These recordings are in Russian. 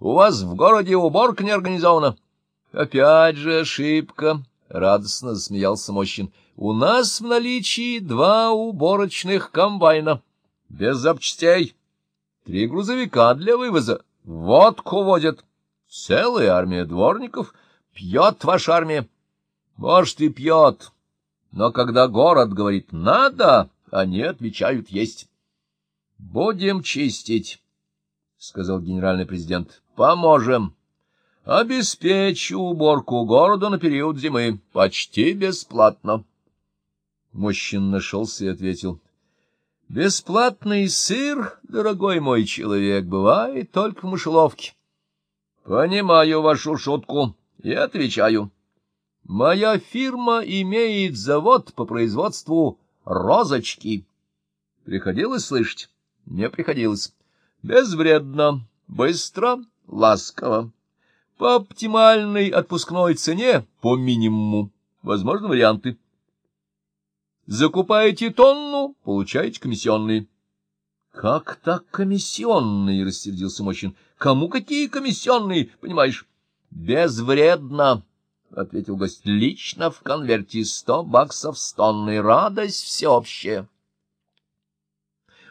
У вас в городе уборка не организована. — Опять же ошибка, — радостно засмеялся Мощин. — У нас в наличии два уборочных комбайна. Без запчастей. Три грузовика для вывоза. Водку водят. Целая армия дворников. Пьет ваша армия. Может, и пьет. Но когда город говорит «надо», они отвечают «есть». «Будем чистить», — сказал генеральный президент. «Поможем. Обеспечу уборку города на период зимы. Почти бесплатно». Мужчина нашелся и ответил. «Бесплатный сыр, дорогой мой человек, бывает только в мышеловке». «Понимаю вашу шутку и отвечаю». Моя фирма имеет завод по производству розочки. Приходилось слышать? Не приходилось. Безвредно, быстро, ласково. По оптимальной отпускной цене, по минимуму. Возможно, варианты. Закупаете тонну, получаете комиссионные. — Как так комиссионные? — рассердился Мощин. — Кому какие комиссионные, понимаешь? — Безвредно. — ответил гость, — лично в конверте сто баксов с тонной. Радость всеобщая.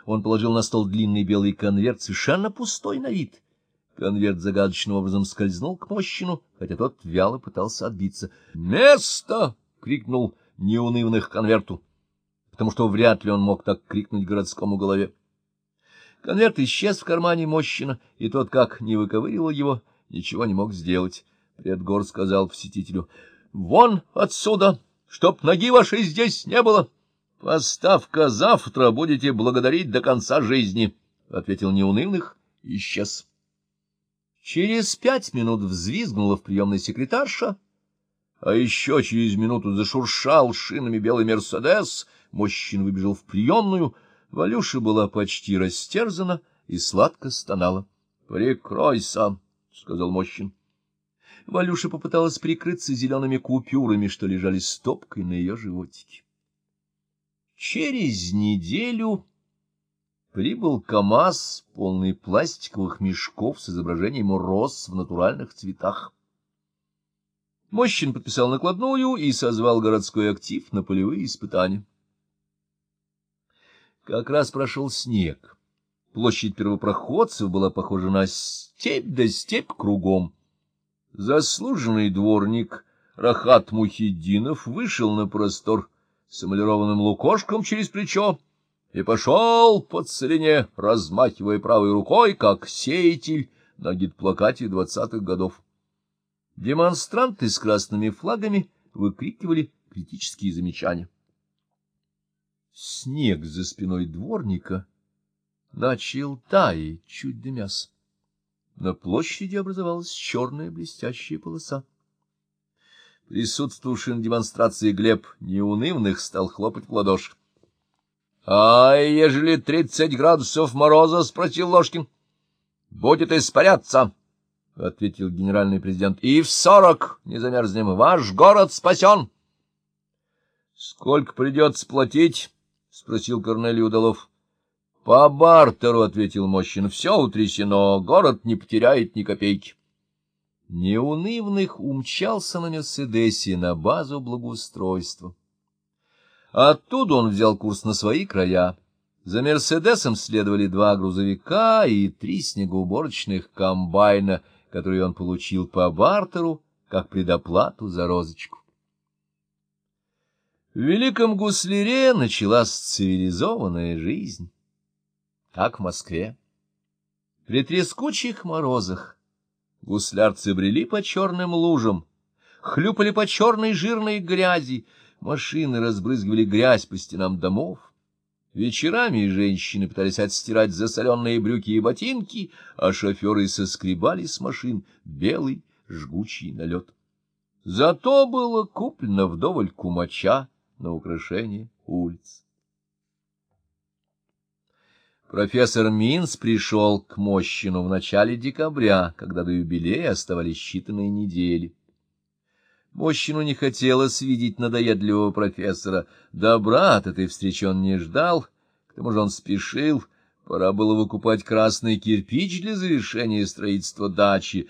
Он положил на стол длинный белый конверт, совершенно пустой на вид. Конверт загадочным образом скользнул к мощину, хотя тот вяло пытался отбиться. «Место!» — крикнул неунывных конверту, потому что вряд ли он мог так крикнуть городскому голове. Конверт исчез в кармане мощина, и тот, как не выковыривал его, ничего не мог сделать. Предгор сказал посетителю, — Вон отсюда, чтоб ноги вашей здесь не было. — Поставка завтра будете благодарить до конца жизни, — ответил неунывных и исчез. Через пять минут взвизгнула в приемной секретарша, а еще через минуту зашуршал шинами белый «Мерседес», мужчина выбежал в приемную, Валюша была почти растерзана и сладко стонала. — Прикройся, — сказал Мощин. Валюша попыталась прикрыться зелеными купюрами, что лежали стопкой на ее животике. Через неделю прибыл КамАЗ, полный пластиковых мешков с изображением роз в натуральных цветах. Мощин подписал накладную и созвал городской актив на полевые испытания. Как раз прошел снег. Площадь первопроходцев была похожа на степь да степь кругом. Заслуженный дворник Рахат Мухиддинов вышел на простор с эмалированным лукошком через плечо и пошел по целине, размахивая правой рукой, как сеятель на гид-плакате двадцатых годов. Демонстранты с красными флагами выкрикивали критические замечания. Снег за спиной дворника начал таять, чуть дымясь. На площади образовалась черная блестящая полоса. Присутствовавший на демонстрации Глеб неунывных стал хлопать в ладоши. — А ежели тридцать градусов мороза? — спросил Ложкин. — Будет испаряться, — ответил генеральный президент. — И в сорок не замерзнем. Ваш город спасен. — Сколько придется платить? — спросил Корнелий Удалов. — По бартеру, — ответил Мощин, — все утрясено, город не потеряет ни копейки. Неунывных умчался на Мерседесе на базу благоустройства. Оттуда он взял курс на свои края. За Мерседесом следовали два грузовика и три снегоуборочных комбайна, которые он получил по бартеру, как предоплату за розочку. В Великом Гусляре началась цивилизованная жизнь как в Москве. При трескучих морозах гуслярцы брели по черным лужам, хлюпали по черной жирной грязи, машины разбрызгивали грязь по стенам домов. Вечерами женщины пытались отстирать засоленные брюки и ботинки, а шоферы соскребали с машин белый жгучий налет. Зато было куплено вдоволь кумача на украшение улиц. Профессор Минц пришел к Мощину в начале декабря, когда до юбилея оставались считанные недели. Мощину не хотелось видеть надоедливого профессора. Добра от этой встречи он не ждал, к тому же он спешил, Пора было выкупать красный кирпич для завершения строительства дачи,